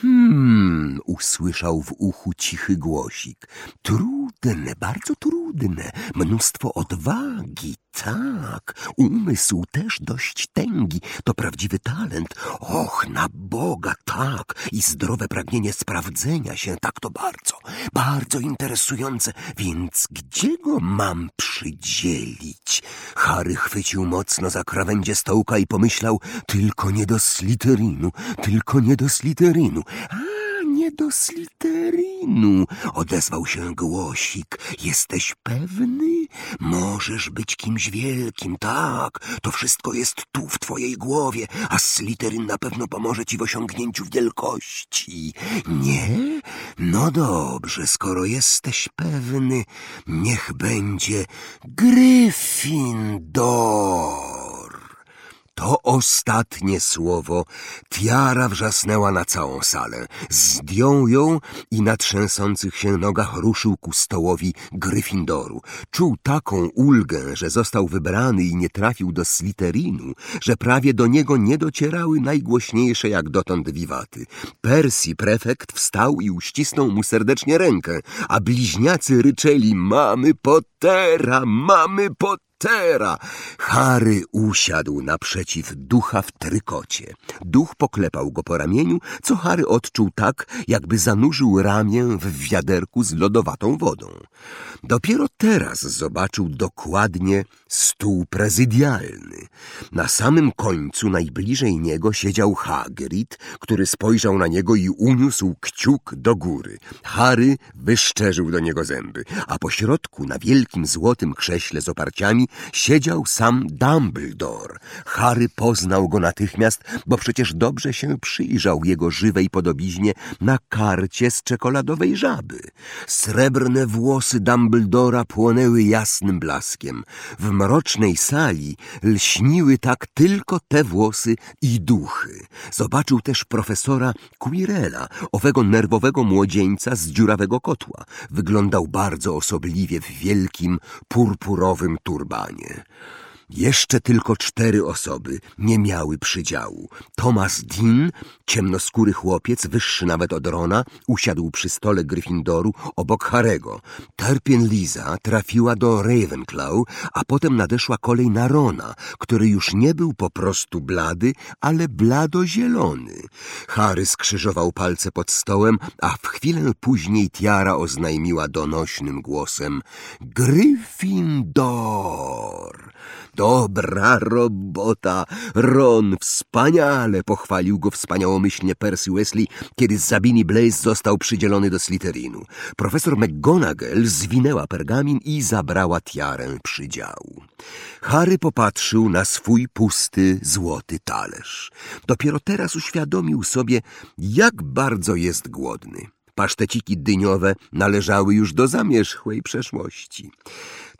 Hmm, usłyszał w uchu cichy głosik. Trudne, bardzo trudne, mnóstwo odwagi, tak, umysł też dość tęgi, to prawdziwy talent. Och, na Boga, tak, i zdrowe pragnienie sprawdzenia się, tak to bardzo, bardzo interesujące. Więc gdzie go mam przydzielić? Harry chwycił mocno za krawędzie stołka i pomyślał, tylko nie do sliterinu, tylko nie do sliterinu. A, do sliterinu, odezwał się głosik. Jesteś pewny? Możesz być kimś wielkim, tak. To wszystko jest tu w twojej głowie, a sliteryn na pewno pomoże ci w osiągnięciu wielkości. Nie? No dobrze, skoro jesteś pewny, niech będzie Gryffindor. To ostatnie słowo tiara wrzasnęła na całą salę. Zdjął ją i na trzęsących się nogach ruszył ku stołowi Gryffindoru. Czuł taką ulgę, że został wybrany i nie trafił do Sliterinu, że prawie do niego nie docierały najgłośniejsze jak dotąd wiwaty. Percy, prefekt, wstał i uścisnął mu serdecznie rękę, a bliźniacy ryczeli mamy Pottera, mamy Pottera. Tera! Harry usiadł naprzeciw ducha w trykocie. Duch poklepał go po ramieniu, co Harry odczuł tak, jakby zanurzył ramię w wiaderku z lodowatą wodą. Dopiero teraz zobaczył dokładnie stół prezydialny. Na samym końcu, najbliżej niego, siedział Hagrid, który spojrzał na niego i uniósł kciuk do góry. Harry wyszczerzył do niego zęby, a po środku, na wielkim złotym krześle z oparciami, siedział sam Dumbledore. Harry poznał go natychmiast, bo przecież dobrze się przyjrzał jego żywej podobiznie na karcie z czekoladowej żaby. Srebrne włosy Dumbledora płonęły jasnym blaskiem. W mrocznej sali lśniły tak tylko te włosy i duchy. Zobaczył też profesora Quirela, owego nerwowego młodzieńca z dziurawego kotła. Wyglądał bardzo osobliwie w wielkim, purpurowym turbanie panie. Jeszcze tylko cztery osoby nie miały przydziału. Thomas Dean, ciemnoskóry chłopiec, wyższy nawet od Rona, usiadł przy stole Gryffindoru obok Harego. Terpien Liza trafiła do Ravenclaw, a potem nadeszła kolej na Rona, który już nie był po prostu blady, ale bladozielony. Harry skrzyżował palce pod stołem, a w chwilę później Tiara oznajmiła donośnym głosem Gryffindor. Dobra robota, Ron, wspaniale, pochwalił go wspaniałomyślnie Percy Wesley, kiedy Zabini Blaze został przydzielony do Slytherinu. Profesor McGonagall zwinęła pergamin i zabrała tiarę przydziału. Harry popatrzył na swój pusty, złoty talerz. Dopiero teraz uświadomił sobie, jak bardzo jest głodny. Paszteciki dyniowe należały już do zamierzchłej przeszłości.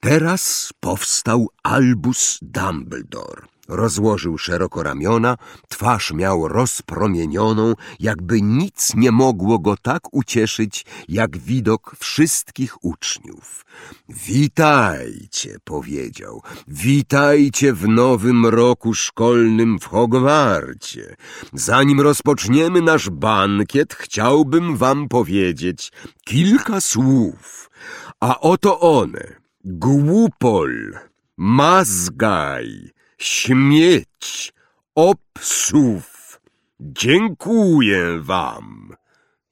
Teraz powstał Albus Dumbledore. Rozłożył szeroko ramiona, twarz miał rozpromienioną, jakby nic nie mogło go tak ucieszyć, jak widok wszystkich uczniów. Witajcie, powiedział, witajcie w nowym roku szkolnym w Hogwarcie. Zanim rozpoczniemy nasz bankiet, chciałbym wam powiedzieć kilka słów, a oto one. Głupol, mazgaj, śmieć, obsów. Dziękuję wam.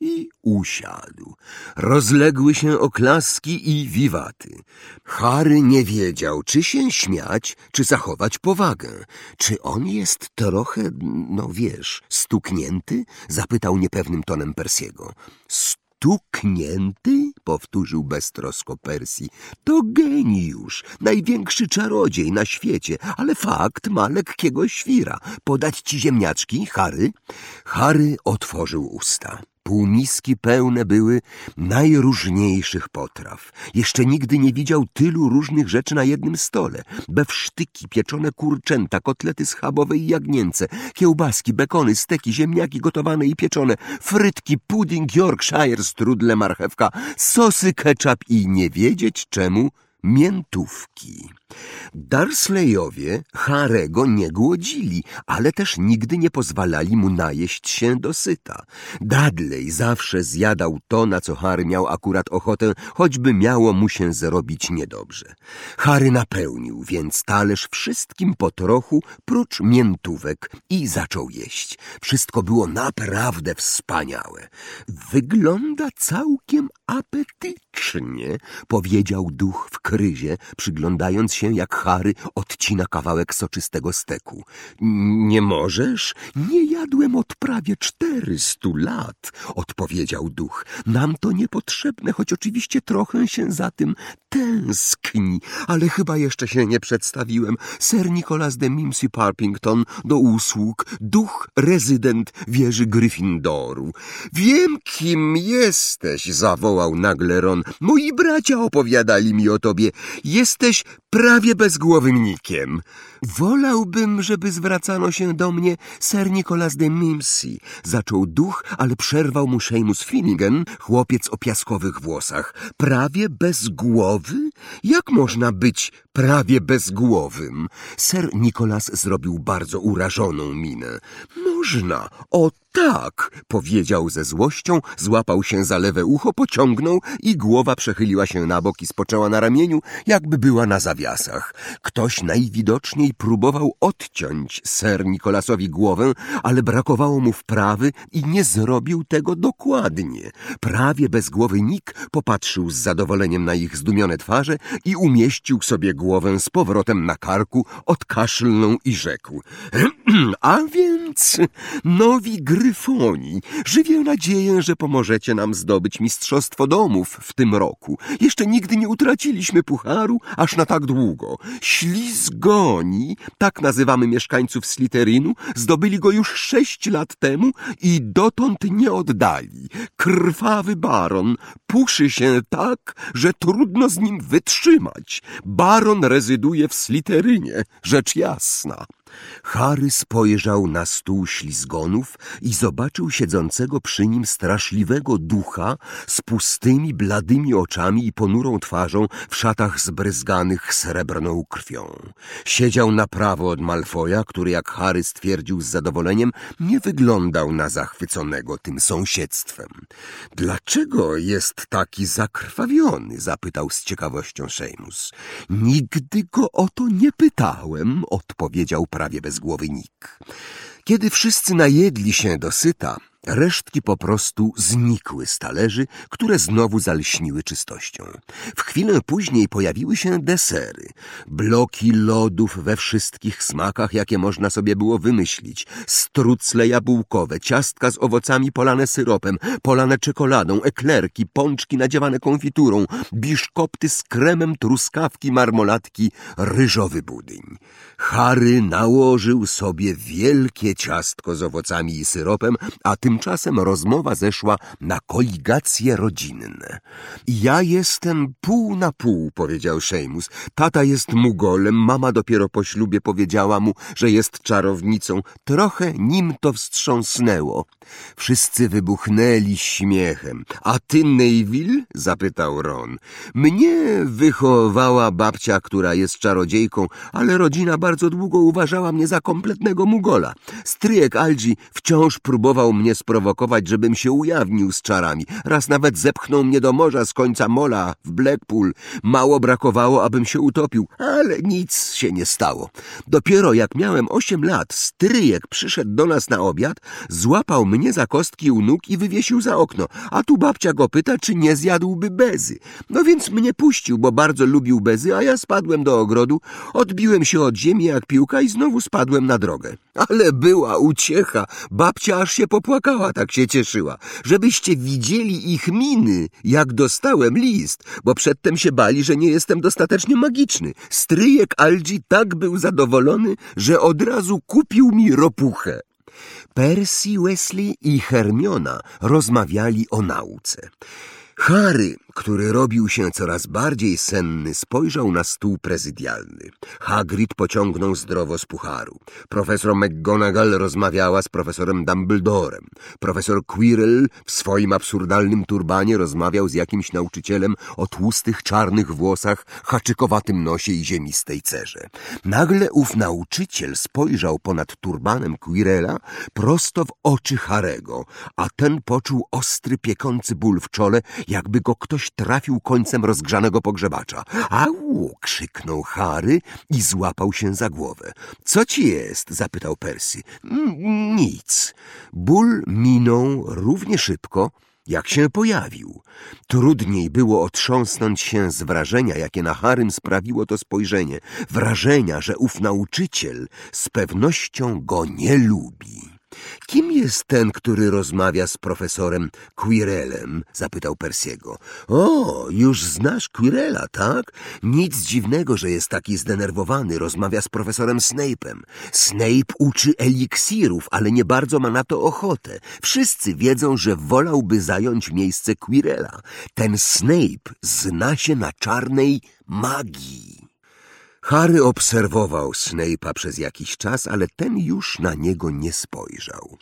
I usiadł. Rozległy się oklaski i wiwaty. Harry nie wiedział, czy się śmiać, czy zachować powagę. Czy on jest trochę, no wiesz, stuknięty? Zapytał niepewnym tonem Persiego. Stuknięty? Powtórzył beztrosko Persji. To geniusz, największy czarodziej na świecie, ale fakt ma lekkiego świra. Podać ci ziemniaczki, Harry? Harry otworzył usta. Półmiski pełne były najróżniejszych potraw. Jeszcze nigdy nie widział tylu różnych rzeczy na jednym stole. Bewsztyki, pieczone kurczęta, kotlety schabowe i jagnięce, kiełbaski, bekony, steki, ziemniaki gotowane i pieczone, frytki, pudding, Yorkshire, strudle, marchewka, sosy, ketchup i nie wiedzieć czemu miętówki. Darsleyowie Harego nie głodzili, ale też nigdy nie pozwalali mu najeść się dosyta. Dudley zawsze zjadał to, na co Harry miał akurat ochotę, choćby miało mu się zrobić niedobrze. Harry napełnił więc talerz wszystkim po trochu, prócz miętówek i zaczął jeść. Wszystko było naprawdę wspaniałe. Wygląda całkiem apetycznie, powiedział duch w kryzie, przyglądając się, jak Harry odcina kawałek soczystego steku. Nie możesz? Nie jadłem od prawie czterystu lat, odpowiedział duch. Nam to niepotrzebne, choć oczywiście trochę się za tym tęskni, ale chyba jeszcze się nie przedstawiłem. Sir Nicholas de Mimsy Parpington do usług, duch rezydent wieży Gryffindoru. Wiem, kim jesteś, zawołał nagle Ron. Moi bracia opowiadali mi o tobie. Jesteś prawie bezgłowym nikiem. Wolałbym, żeby zwracano się do mnie Sir Nicholas de Mimsy. Zaczął duch, ale przerwał mu Seamus Finnegan, chłopiec o piaskowych włosach. Prawie bez głowy? Jak można być prawie bezgłowym? Sir Nicholas zrobił bardzo urażoną minę. Można, o tak, powiedział ze złością, złapał się za lewe ucho, pociągnął i głowa przechyliła się na bok i spoczęła na ramieniu, jakby była na zawiasach. Ktoś najwidoczniej próbował odciąć ser Nikolasowi głowę, ale brakowało mu wprawy i nie zrobił tego dokładnie. Prawie bezgłowy Nick popatrzył z zadowoleniem na ich zdumione twarze i umieścił sobie głowę z powrotem na karku, odkaszlnął i rzekł. A więc nowi gryfoni, żywię nadzieję, że pomożecie nam zdobyć mistrzostwo domów w tym roku. Jeszcze nigdy nie utraciliśmy pucharu, aż na tak długo. Ślizgoni, tak nazywamy mieszkańców Sliterinu, zdobyli go już sześć lat temu i dotąd nie oddali. Krwawy baron puszy się tak, że trudno z nim wytrzymać. Baron rezyduje w Sliterynie, rzecz jasna. Harry spojrzał na stół ślizgonów i zobaczył siedzącego przy nim straszliwego ducha z pustymi, bladymi oczami i ponurą twarzą w szatach zbryzganych srebrną krwią. Siedział na prawo od Malfoja, który, jak Harry stwierdził z zadowoleniem, nie wyglądał na zachwyconego tym sąsiedztwem. Dlaczego jest taki zakrwawiony? zapytał z ciekawością Seamus. Nigdy go o to nie pytałem, odpowiedział prawie prawie bezgłowy Nick. Kiedy wszyscy najedli się dosyta, Resztki po prostu znikły z talerzy, które znowu zalśniły czystością. W chwilę później pojawiły się desery. Bloki lodów we wszystkich smakach, jakie można sobie było wymyślić. Strucle jabłkowe, ciastka z owocami polane syropem, polane czekoladą, eklerki, pączki nadziewane konfiturą, biszkopty z kremem, truskawki, marmolatki, ryżowy budyń. Harry nałożył sobie wielkie ciastko z owocami i syropem, a tym Tymczasem rozmowa zeszła na koligacje rodzinne. Ja jestem pół na pół, powiedział Seamus. Tata jest mugolem, mama dopiero po ślubie powiedziała mu, że jest czarownicą. Trochę nim to wstrząsnęło. Wszyscy wybuchnęli śmiechem. A ty, Neville? zapytał Ron. Mnie wychowała babcia, która jest czarodziejką, ale rodzina bardzo długo uważała mnie za kompletnego mugola. Stryjek Algi wciąż próbował mnie sprowokować, żebym się ujawnił z czarami. Raz nawet zepchnął mnie do morza z końca mola w Blackpool. Mało brakowało, abym się utopił, ale nic się nie stało. Dopiero jak miałem osiem lat, stryjek przyszedł do nas na obiad, złapał mnie za kostki u nóg i wywiesił za okno, a tu babcia go pyta, czy nie zjadłby bezy. No więc mnie puścił, bo bardzo lubił bezy, a ja spadłem do ogrodu, odbiłem się od ziemi jak piłka i znowu spadłem na drogę. Ale była uciecha, babcia aż się popłakała, tak się cieszyła. Żebyście widzieli ich miny, jak dostałem list, bo przedtem się bali, że nie jestem dostatecznie magiczny. Stryjek Algi tak był zadowolony, że od razu kupił mi ropuchę. Percy, Wesley i Hermiona rozmawiali o nauce. Harry, który robił się coraz bardziej senny, spojrzał na stół prezydialny. Hagrid pociągnął zdrowo z pucharu. Profesor McGonagall rozmawiała z profesorem Dumbledorem. Profesor Quirrell w swoim absurdalnym turbanie rozmawiał z jakimś nauczycielem o tłustych, czarnych włosach, haczykowatym nosie i ziemistej cerze. Nagle ów nauczyciel spojrzał ponad turbanem Quirrella prosto w oczy Harego, a ten poczuł ostry, piekący ból w czole, jakby go ktoś trafił końcem rozgrzanego pogrzebacza. Au! krzyknął Harry i złapał się za głowę. Co ci jest? zapytał Percy. "Mm, Nic. Ból minął równie szybko, jak się pojawił. Trudniej było otrząsnąć się z wrażenia, jakie na Harym sprawiło to spojrzenie. Wrażenia, że ów nauczyciel z pewnością go nie lubi. Kim jest ten, który rozmawia z profesorem Quirrellem? zapytał Persiego. O, już znasz Quirrella, tak? Nic dziwnego, że jest taki zdenerwowany. Rozmawia z profesorem Snape'em. Snape uczy eliksirów, ale nie bardzo ma na to ochotę. Wszyscy wiedzą, że wolałby zająć miejsce Quirrella. Ten Snape zna się na czarnej magii. Harry obserwował Snape'a przez jakiś czas, ale ten już na niego nie spojrzał.